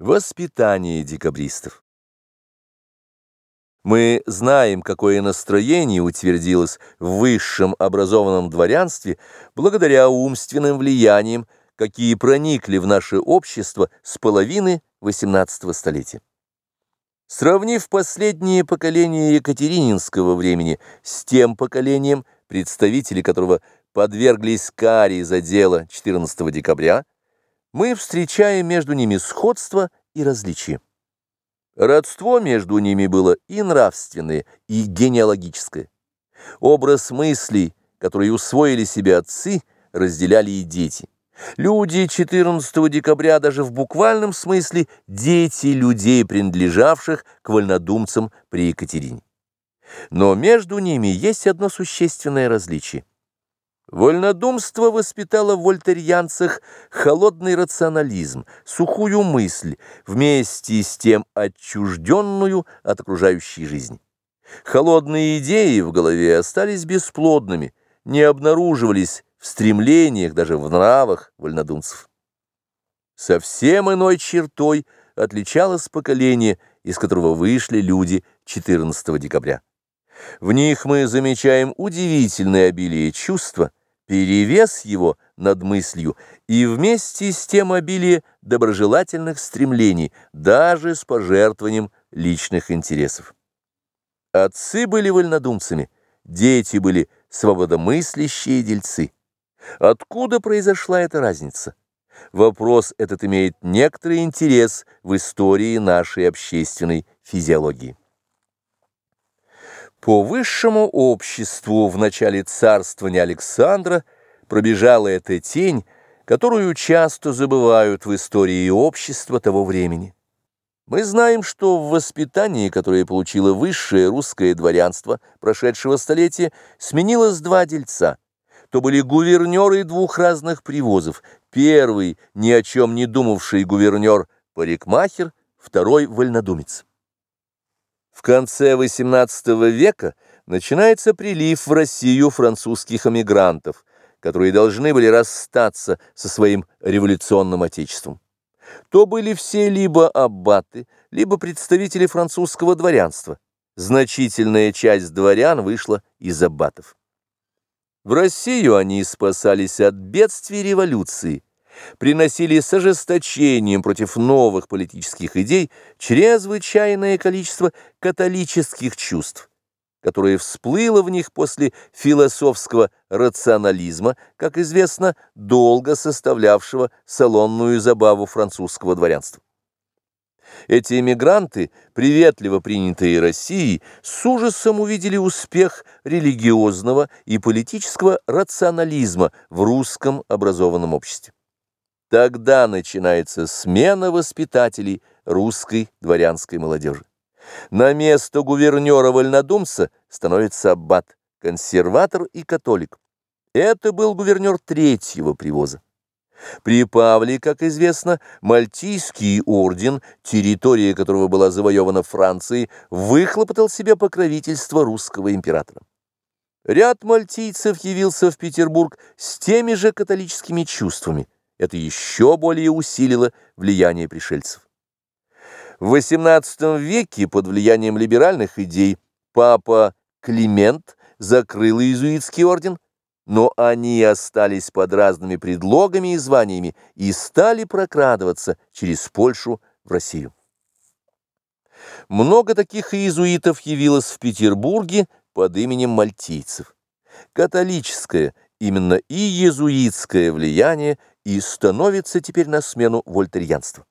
Воспитание декабристов Мы знаем, какое настроение утвердилось в высшем образованном дворянстве благодаря умственным влияниям, какие проникли в наше общество с половины XVIII столетия. Сравнив последнее поколение Екатерининского времени с тем поколением, представители которого подверглись каре за дело 14 декабря, мы встречаем между ними сходство и различие. Родство между ними было и нравственное, и генеалогическое. Образ мыслей, которые усвоили себе отцы, разделяли и дети. Люди 14 декабря даже в буквальном смысле дети людей, принадлежавших к вольнодумцам при Екатерине. Но между ними есть одно существенное различие. Вольнодумство воспитало в вольтерьянцах холодный рационализм, сухую мысль, вместе с тем отчужденную от окружающей жизни. Холодные идеи в голове остались бесплодными, не обнаруживались в стремлениях, даже в нравах вольнодумцев. Совсем иной чертой отличалось поколение, из которого вышли люди 14 декабря. В них мы замечаем удивительное обилие чувства, перевес его над мыслью и вместе с тем обилие доброжелательных стремлений, даже с пожертвованием личных интересов. Отцы были вольнодумцами, дети были свободомыслящие дельцы. Откуда произошла эта разница? Вопрос этот имеет некоторый интерес в истории нашей общественной физиологии. По высшему обществу в начале царствования Александра пробежала эта тень, которую часто забывают в истории общества того времени. Мы знаем, что в воспитании, которое получило высшее русское дворянство прошедшего столетия, сменилось два дельца. То были гувернеры двух разных привозов. Первый, ни о чем не думавший гувернер, парикмахер, второй, вольнодумец. В конце XVIII века начинается прилив в Россию французских эмигрантов, которые должны были расстаться со своим революционным отечеством. То были все либо аббаты, либо представители французского дворянства. Значительная часть дворян вышла из аббатов. В Россию они спасались от бедствий революции – приносили с ожесточением против новых политических идей чрезвычайное количество католических чувств, которое всплыло в них после философского рационализма, как известно, долго составлявшего салонную забаву французского дворянства. Эти эмигранты, приветливо принятые Россией, с ужасом увидели успех религиозного и политического рационализма в русском образованном обществе. Тогда начинается смена воспитателей русской дворянской молодежи. На место гувернера-вольнодумца становится аббат, консерватор и католик. Это был гувернер третьего привоза. При Павле, как известно, Мальтийский орден, территория которого была завоевана Францией, выхлопотал себе покровительство русского императора. Ряд мальтийцев явился в Петербург с теми же католическими чувствами – это еще более усилило влияние пришельцев. В XVIII веке под влиянием либеральных идей папа Климент закрыл иезуитский орден, но они остались под разными предлогами и званиями и стали прокрадываться через Польшу в Россию. Много таких иезуитов явилось в Петербурге под именем мальтийцев. Католическое, именно и иезуитское влияние и становится теперь на смену вольтерьянству.